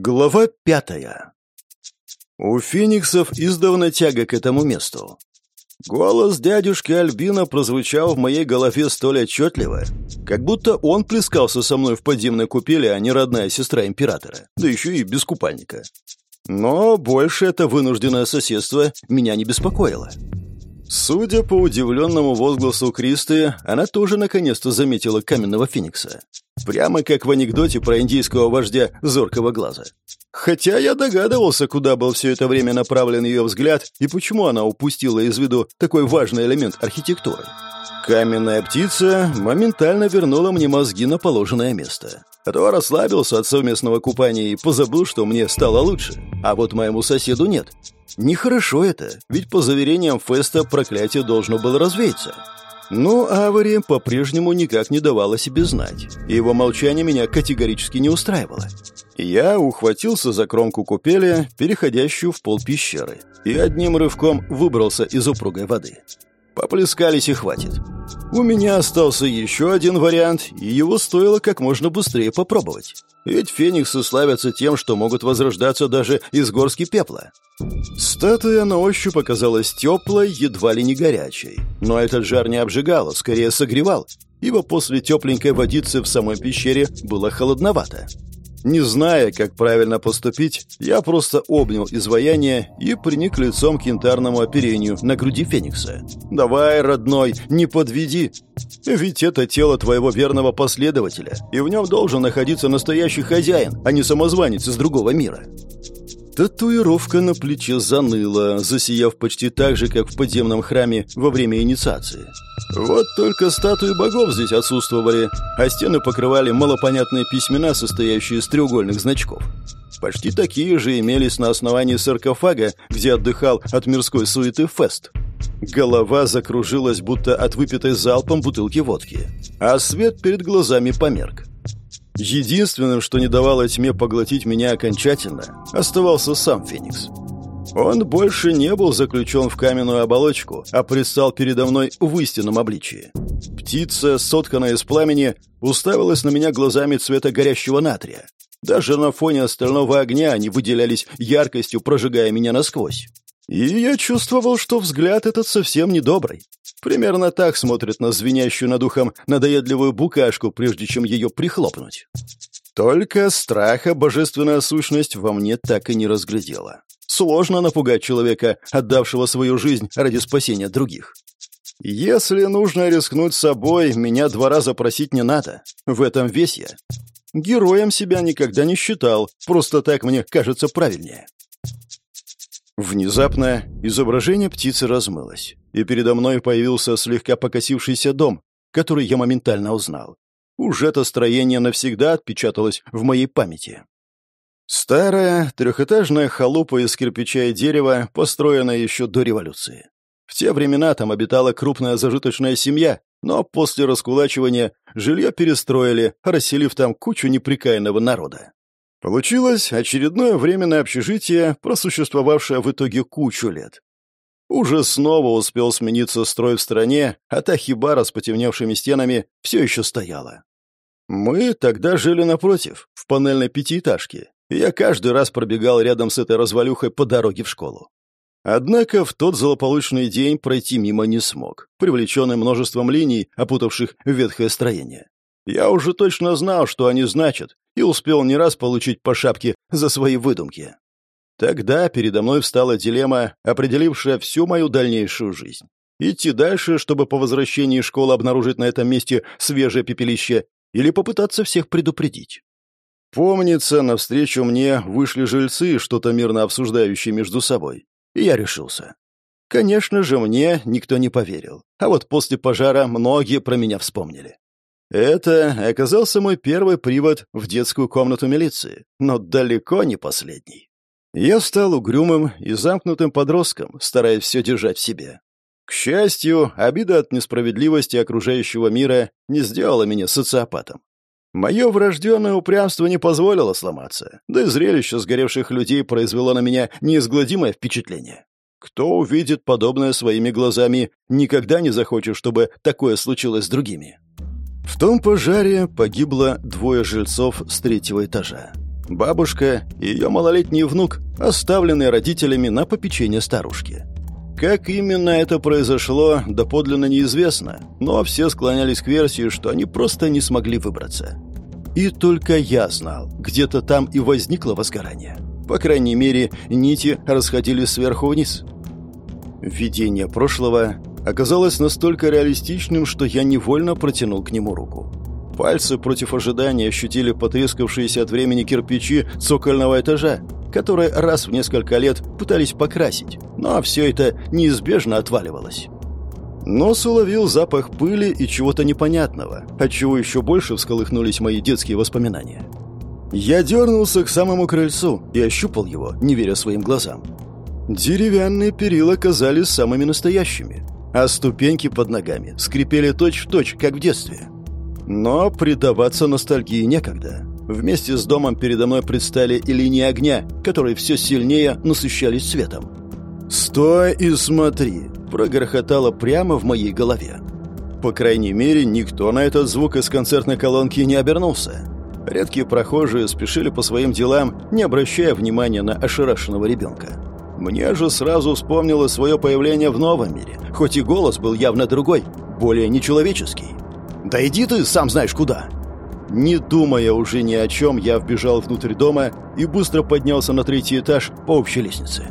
Глава пятая. У фениксов издавна тяга к этому месту. Голос дядюшки Альбина прозвучал в моей голове столь отчетливо, как будто он плескался со мной в подземной купели, а не родная сестра императора, да еще и без купальника. Но больше это вынужденное соседство меня не беспокоило. Судя по удивленному возгласу Кристы, она тоже наконец-то заметила каменного феникса. Прямо как в анекдоте про индийского вождя зоркого глаза. Хотя я догадывался, куда был все это время направлен ее взгляд и почему она упустила из виду такой важный элемент архитектуры. Каменная птица моментально вернула мне мозги на положенное место. А то расслабился от совместного купания и позабыл, что мне стало лучше. А вот моему соседу нет. Нехорошо это, ведь по заверениям Феста проклятие должно было развеяться. Но Авари по-прежнему никак не давала себе знать, и его молчание меня категорически не устраивало. Я ухватился за кромку купели, переходящую в пол пещеры, и одним рывком выбрался из упругой воды. Поплескались и хватит. У меня остался еще один вариант, и его стоило как можно быстрее попробовать. Ведь фениксы славятся тем, что могут возрождаться даже из горски пепла. Статуя на ощупь оказалась теплой, едва ли не горячей. Но этот жар не обжигал, а скорее согревал, ибо после тепленькой водицы в самой пещере было холодновато. Не зная, как правильно поступить, я просто обнял изваяние и приник лицом к янтарному оперению на груди Феникса. «Давай, родной, не подведи! Ведь это тело твоего верного последователя, и в нем должен находиться настоящий хозяин, а не самозванец из другого мира». Татуировка на плече заныла, засияв почти так же, как в подземном храме во время инициации. Вот только статуи богов здесь отсутствовали, а стены покрывали малопонятные письмена, состоящие из треугольных значков. Почти такие же имелись на основании саркофага, где отдыхал от мирской суеты Фест. Голова закружилась, будто от выпитой залпом бутылки водки, а свет перед глазами померк. Единственным, что не давало тьме поглотить меня окончательно, оставался сам Феникс. Он больше не был заключен в каменную оболочку, а предстал передо мной в истинном обличии. Птица, сотканная из пламени, уставилась на меня глазами цвета горящего натрия. Даже на фоне остального огня они выделялись яркостью, прожигая меня насквозь. И я чувствовал, что взгляд этот совсем недобрый. Примерно так смотрит на звенящую над ухом надоедливую букашку, прежде чем ее прихлопнуть. Только страха божественная сущность во мне так и не разглядела. Сложно напугать человека, отдавшего свою жизнь ради спасения других. Если нужно рискнуть собой, меня два раза просить не надо. В этом весь я. Героем себя никогда не считал, просто так мне кажется правильнее. Внезапно изображение птицы размылось, и передо мной появился слегка покосившийся дом, который я моментально узнал. Уж это строение навсегда отпечаталось в моей памяти. Старая трехэтажная халупа из кирпича и дерева, построенная еще до революции. В те времена там обитала крупная зажиточная семья, но после раскулачивания жилье перестроили, расселив там кучу неприкаянного народа. Получилось очередное временное общежитие, просуществовавшее в итоге кучу лет. Уже снова успел смениться строй в стране, а та хибара с потемневшими стенами все еще стояла. Мы тогда жили напротив, в панельной пятиэтажке, и я каждый раз пробегал рядом с этой развалюхой по дороге в школу. Однако в тот злополучный день пройти мимо не смог, привлеченный множеством линий, опутавших ветхое строение. Я уже точно знал, что они значат, и успел не раз получить по шапке за свои выдумки. Тогда передо мной встала дилемма, определившая всю мою дальнейшую жизнь. Идти дальше, чтобы по возвращении школы обнаружить на этом месте свежее пепелище, или попытаться всех предупредить. Помнится, навстречу мне вышли жильцы, что-то мирно обсуждающие между собой. И я решился. Конечно же, мне никто не поверил. А вот после пожара многие про меня вспомнили. Это оказался мой первый привод в детскую комнату милиции, но далеко не последний. Я стал угрюмым и замкнутым подростком, стараясь все держать в себе. К счастью, обида от несправедливости окружающего мира не сделала меня социопатом. Мое врожденное упрямство не позволило сломаться, да и зрелище сгоревших людей произвело на меня неизгладимое впечатление. Кто увидит подобное своими глазами, никогда не захочет, чтобы такое случилось с другими. В том пожаре погибло двое жильцов с третьего этажа. бабушка и ее малолетний внук, оставленные родителями на попечение старушки. Как именно это произошло, доподлинно неизвестно, но все склонялись к версии, что они просто не смогли выбраться. И только я знал, где-то там и возникло возгорание. По крайней мере, нити расходились сверху вниз. Видение прошлого оказалось настолько реалистичным, что я невольно протянул к нему руку. Пальцы против ожидания ощутили потрескавшиеся от времени кирпичи цокольного этажа, которые раз в несколько лет пытались покрасить, но все это неизбежно отваливалось. Нос уловил запах пыли и чего-то непонятного, отчего еще больше всколыхнулись мои детские воспоминания. Я дернулся к самому крыльцу и ощупал его, не веря своим глазам. Деревянные перила казались самыми настоящими, а ступеньки под ногами скрипели точь-в-точь, точь, как в детстве. Но предаваться ностальгии некогда. Вместе с домом передо мной предстали и линии огня, которые все сильнее насыщались светом. «Стой и смотри!» — прогрохотало прямо в моей голове. По крайней мере, никто на этот звук из концертной колонки не обернулся. Редкие прохожие спешили по своим делам, не обращая внимания на ошарашенного ребенка. Мне же сразу вспомнилось свое появление в новом мире, хоть и голос был явно другой, более нечеловеческий. «Да иди ты, сам знаешь куда!» Не думая уже ни о чем, я вбежал внутрь дома и быстро поднялся на третий этаж по общей лестнице.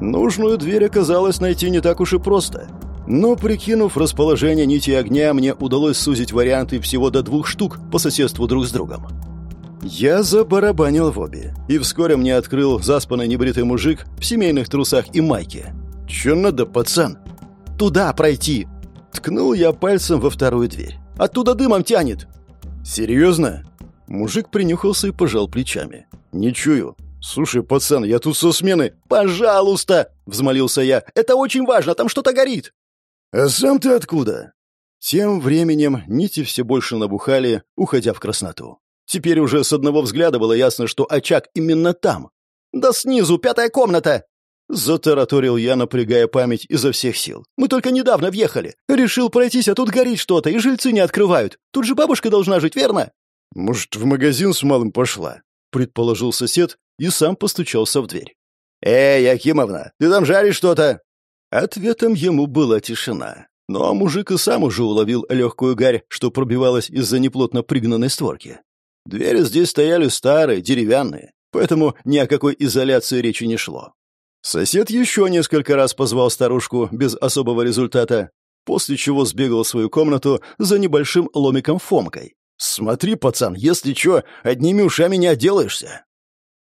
Нужную дверь оказалось найти не так уж и просто. Но, прикинув расположение нити огня, мне удалось сузить варианты всего до двух штук по соседству друг с другом. Я забарабанил в обе, и вскоре мне открыл заспанный небритый мужик в семейных трусах и майке. «Чё надо, пацан?» «Туда пройти!» Ткнул я пальцем во вторую дверь. Оттуда дымом тянет!» «Серьезно?» Мужик принюхался и пожал плечами. «Не чую. Слушай, пацан, я тут со смены...» «Пожалуйста!» — взмолился я. «Это очень важно, там что-то горит!» «А сам ты откуда?» Тем временем нити все больше набухали, уходя в красноту. Теперь уже с одного взгляда было ясно, что очаг именно там. «Да снизу, пятая комната!» Затараторил я, напрягая память изо всех сил. «Мы только недавно въехали. Решил пройтись, а тут горит что-то, и жильцы не открывают. Тут же бабушка должна жить, верно?» «Может, в магазин с малым пошла?» Предположил сосед и сам постучался в дверь. «Эй, Якимовна, ты там жаришь что-то?» Ответом ему была тишина. Но мужик и сам уже уловил легкую гарь, что пробивалась из-за неплотно пригнанной створки. Двери здесь стояли старые, деревянные, поэтому ни о какой изоляции речи не шло. Сосед еще несколько раз позвал старушку без особого результата, после чего сбегал в свою комнату за небольшим ломиком Фомкой. «Смотри, пацан, если что, одними ушами не отделаешься».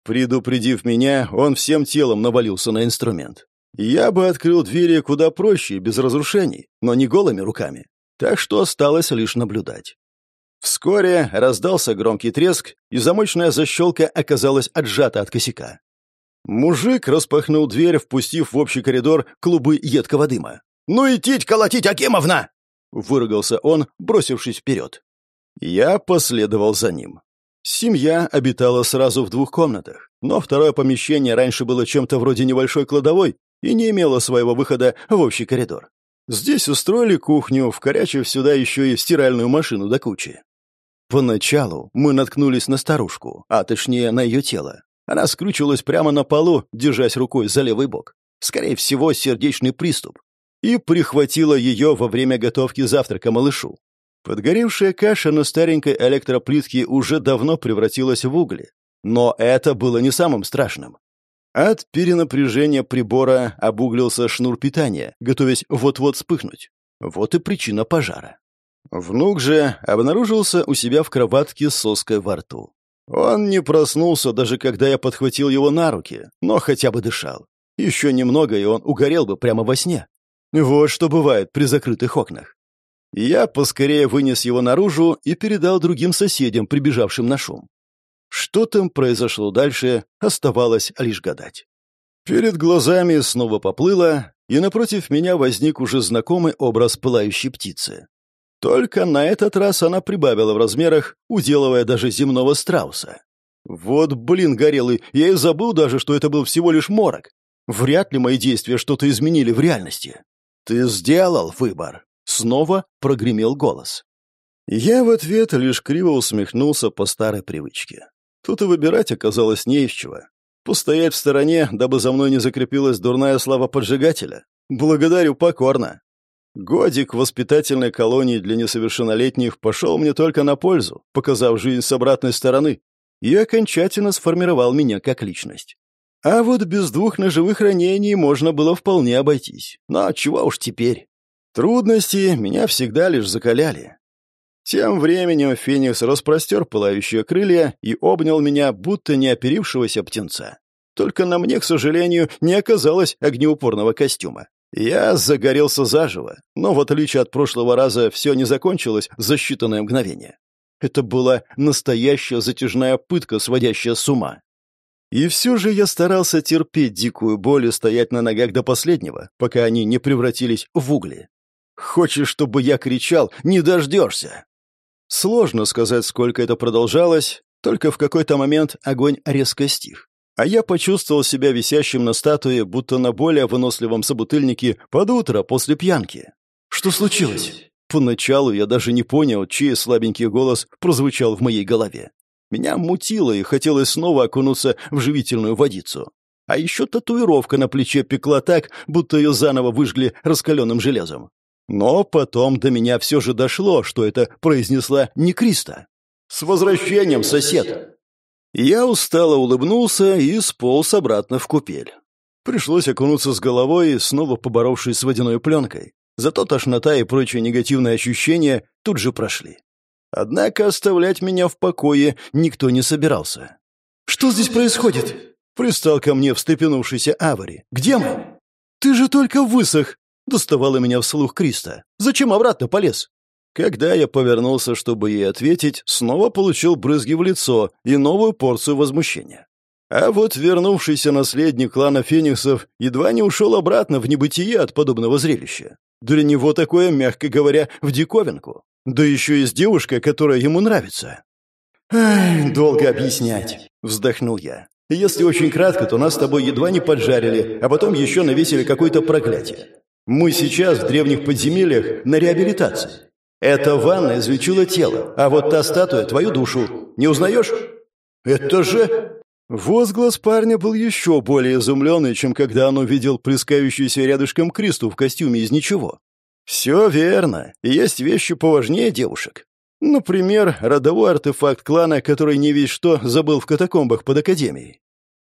Предупредив меня, он всем телом навалился на инструмент. Я бы открыл двери куда проще, без разрушений, но не голыми руками. Так что осталось лишь наблюдать. Вскоре раздался громкий треск, и замочная защелка оказалась отжата от косяка. Мужик распахнул дверь, впустив в общий коридор клубы едкого дыма. «Ну и тить колотить, Акимовна!» — выругался он, бросившись вперед. Я последовал за ним. Семья обитала сразу в двух комнатах, но второе помещение раньше было чем-то вроде небольшой кладовой и не имело своего выхода в общий коридор. Здесь устроили кухню, вкорячив сюда еще и стиральную машину до кучи. Поначалу мы наткнулись на старушку, а точнее на ее тело. Она скрючилась прямо на полу, держась рукой за левый бок. Скорее всего, сердечный приступ. И прихватила ее во время готовки завтрака малышу. Подгоревшая каша на старенькой электроплитке уже давно превратилась в угли. Но это было не самым страшным. От перенапряжения прибора обуглился шнур питания, готовясь вот-вот вспыхнуть. Вот и причина пожара. Внук же обнаружился у себя в кроватке с соской во рту. Он не проснулся, даже когда я подхватил его на руки, но хотя бы дышал. Еще немного, и он угорел бы прямо во сне. Вот что бывает при закрытых окнах. Я поскорее вынес его наружу и передал другим соседям, прибежавшим на шум. Что там произошло дальше, оставалось лишь гадать. Перед глазами снова поплыло, и напротив меня возник уже знакомый образ пылающей птицы. Только на этот раз она прибавила в размерах, уделывая даже земного страуса. Вот, блин, горелый, я и забыл даже, что это был всего лишь морок. Вряд ли мои действия что-то изменили в реальности. Ты сделал выбор. Снова прогремел голос. Я в ответ лишь криво усмехнулся по старой привычке. Тут и выбирать оказалось не из чего. Постоять в стороне, дабы за мной не закрепилась дурная слава поджигателя. Благодарю покорно. Годик в воспитательной колонии для несовершеннолетних пошел мне только на пользу, показав жизнь с обратной стороны, и окончательно сформировал меня как личность. А вот без двух ножевых ранений можно было вполне обойтись. Но чего уж теперь. Трудности меня всегда лишь закаляли. Тем временем Феникс распростер пылающие крылья и обнял меня, будто не оперившегося птенца. Только на мне, к сожалению, не оказалось огнеупорного костюма. Я загорелся заживо, но в отличие от прошлого раза все не закончилось за считанное мгновение. Это была настоящая затяжная пытка, сводящая с ума. И все же я старался терпеть дикую боль и стоять на ногах до последнего, пока они не превратились в угли. Хочешь, чтобы я кричал «Не дождешься!» Сложно сказать, сколько это продолжалось, только в какой-то момент огонь резко стих. А я почувствовал себя висящим на статуе, будто на более выносливом собутыльнике под утро после пьянки. «Что случилось?» Поначалу я даже не понял, чей слабенький голос прозвучал в моей голове. Меня мутило и хотелось снова окунуться в живительную водицу. А еще татуировка на плече пекла так, будто ее заново выжгли раскаленным железом. Но потом до меня все же дошло, что это произнесла не Криста. «С возвращением, сосед!» Я устало улыбнулся и сполз обратно в купель. Пришлось окунуться с головой, снова поборовшись с водяной пленкой. Зато тошнота и прочие негативные ощущения тут же прошли. Однако оставлять меня в покое никто не собирался. «Что здесь происходит?» Пристал ко мне встрепенувшийся Авари. «Где мы?» «Ты же только высох!» Доставала меня вслух Криста. «Зачем обратно полез?» Когда я повернулся, чтобы ей ответить, снова получил брызги в лицо и новую порцию возмущения. А вот вернувшийся наследник клана Фениксов едва не ушел обратно в небытие от подобного зрелища. Для него такое, мягко говоря, в диковинку. Да еще и с девушкой, которая ему нравится. «Ай, долго объяснять», — вздохнул я. «Если очень кратко, то нас с тобой едва не поджарили, а потом еще навесили какое-то проклятие. Мы сейчас в древних подземельях на реабилитации. Эта ванна излечила тело, а вот та статуя — твою душу. Не узнаешь?» «Это же...» Возглас парня был еще более изумленный, чем когда он увидел плескающуюся рядышком Кристу в костюме из ничего. Все верно. Есть вещи поважнее девушек. Например, родовой артефакт клана, который не весь что забыл в катакомбах под Академией.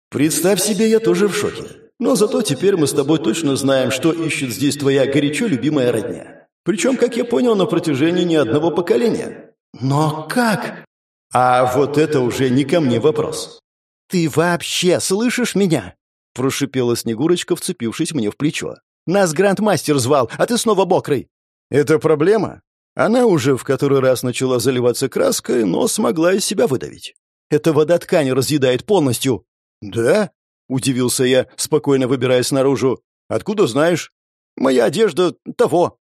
Представь себе, я тоже в шоке. Но зато теперь мы с тобой точно знаем, что ищет здесь твоя горячо любимая родня. Причем, как я понял, на протяжении не одного поколения. Но как? А вот это уже не ко мне вопрос. «Ты вообще слышишь меня?» Прошипела Снегурочка, вцепившись мне в плечо. Нас грандмастер звал, а ты снова мокрый». «Это проблема?» Она уже в который раз начала заливаться краской, но смогла из себя выдавить. «Эта вода ткань разъедает полностью». «Да?» — удивился я, спокойно выбираясь наружу. «Откуда знаешь?» «Моя одежда того».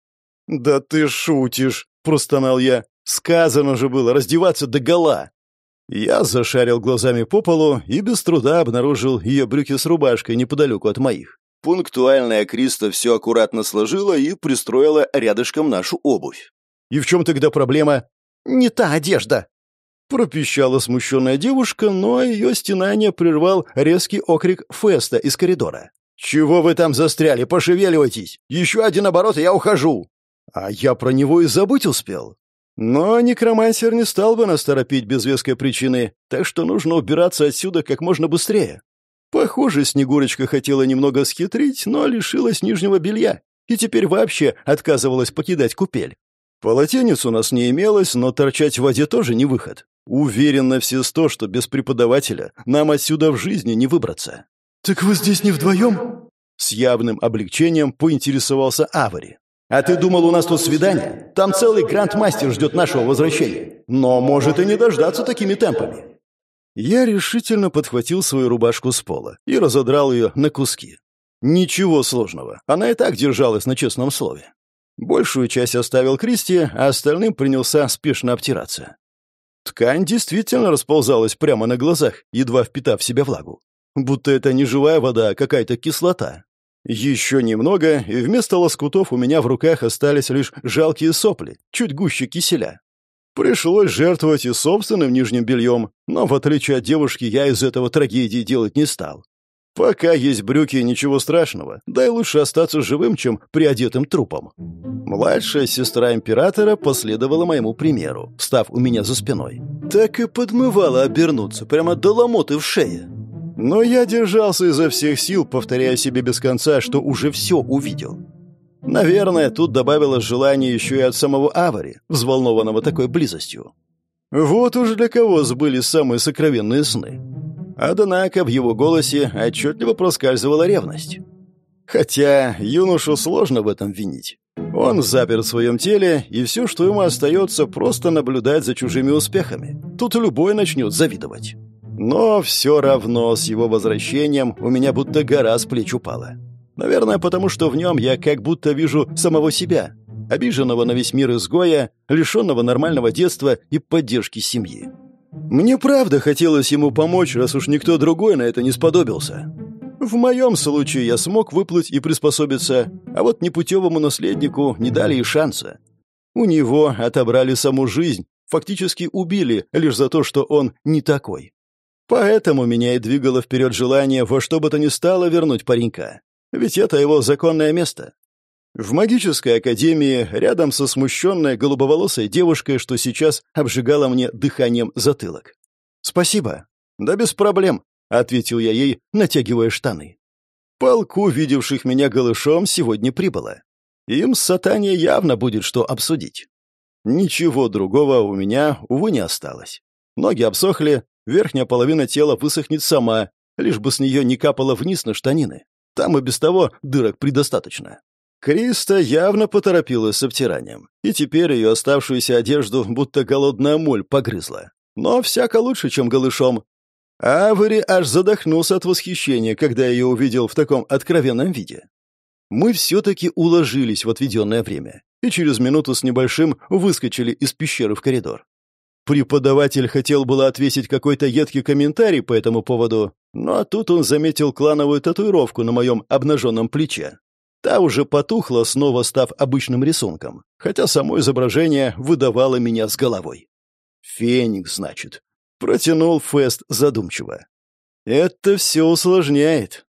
«Да ты шутишь!» — простонал я. «Сказано же было раздеваться до гола!» Я зашарил глазами по полу и без труда обнаружил ее брюки с рубашкой неподалеку от моих. Пунктуальная Криста все аккуратно сложила и пристроила рядышком нашу обувь. «И в чем тогда проблема?» «Не та одежда!» Пропищала смущенная девушка, но ее стенание прервал резкий окрик Феста из коридора. «Чего вы там застряли? Пошевеливайтесь! Еще один оборот, и я ухожу!» А я про него и забыть успел. Но некромансер не стал бы нас торопить без веской причины, так что нужно убираться отсюда как можно быстрее. Похоже, Снегурочка хотела немного схитрить, но лишилась нижнего белья и теперь вообще отказывалась покидать купель. Полотенец у нас не имелось, но торчать в воде тоже не выход. Уверен на все сто, что без преподавателя нам отсюда в жизни не выбраться. «Так вы здесь не вдвоем?» С явным облегчением поинтересовался Авари. «А ты думал, у нас тут свидание? Там целый грандмастер ждет нашего возвращения. Но может и не дождаться такими темпами. Я решительно подхватил свою рубашку с пола и разодрал ее на куски. Ничего сложного, она и так держалась на честном слове. Большую часть оставил Кристи, а остальным принялся спешно обтираться. Ткань действительно расползалась прямо на глазах, едва впитав в себя влагу. Будто это не живая вода, а какая-то кислота. Еще немного, и вместо лоскутов у меня в руках остались лишь жалкие сопли, чуть гуще киселя. Пришлось жертвовать и собственным нижним бельем, но, в отличие от девушки, я из этого трагедии делать не стал. Пока есть брюки, ничего страшного, да и лучше остаться живым, чем приодетым трупом. Младшая сестра императора последовала моему примеру, встав у меня за спиной. Так и подмывала обернуться, прямо до ломоты в шее. Но я держался изо всех сил, повторяя себе без конца, что уже все увидел. Наверное, тут добавилось желание еще и от самого Авари, взволнованного такой близостью. Вот уж для кого сбылись самые сокровенные сны. Однако в его голосе отчетливо проскальзывала ревность. Хотя юношу сложно в этом винить. Он запер в своем теле, и все, что ему остается, просто наблюдать за чужими успехами. Тут любой начнет завидовать. Но все равно с его возвращением у меня будто гора с плеч упала. Наверное, потому что в нем я как будто вижу самого себя, обиженного на весь мир изгоя, лишенного нормального детства и поддержки семьи. Мне правда хотелось ему помочь, раз уж никто другой на это не сподобился. В моем случае я смог выплыть и приспособиться, а вот непутевому наследнику не дали и шанса. У него отобрали саму жизнь, фактически убили лишь за то, что он не такой. Поэтому меня и двигало вперед желание во что бы то ни стало вернуть паренька. Ведь это его законное место. В магической академии, рядом со смущенной голубоволосой девушкой, что сейчас обжигала мне дыханием затылок. «Спасибо». «Да без проблем», — ответил я ей, натягивая штаны. Полку, видевших меня голышом, сегодня прибыло. Им с сатане явно будет что обсудить. Ничего другого у меня, увы, не осталось. Ноги обсохли, верхняя половина тела высохнет сама, лишь бы с нее не капало вниз на штанины. Там и без того дырок предостаточно. Криста явно поторопилась с обтиранием, и теперь ее оставшуюся одежду будто голодная моль погрызла. Но всяко лучше, чем голышом. Авари аж задохнулся от восхищения, когда ее увидел в таком откровенном виде. Мы все-таки уложились в отведенное время, и через минуту с небольшим выскочили из пещеры в коридор. Преподаватель хотел было отвесить какой-то едкий комментарий по этому поводу, но тут он заметил клановую татуировку на моем обнаженном плече. Та уже потухла, снова став обычным рисунком, хотя само изображение выдавало меня с головой. «Феникс, значит», — протянул Фест задумчиво. «Это все усложняет.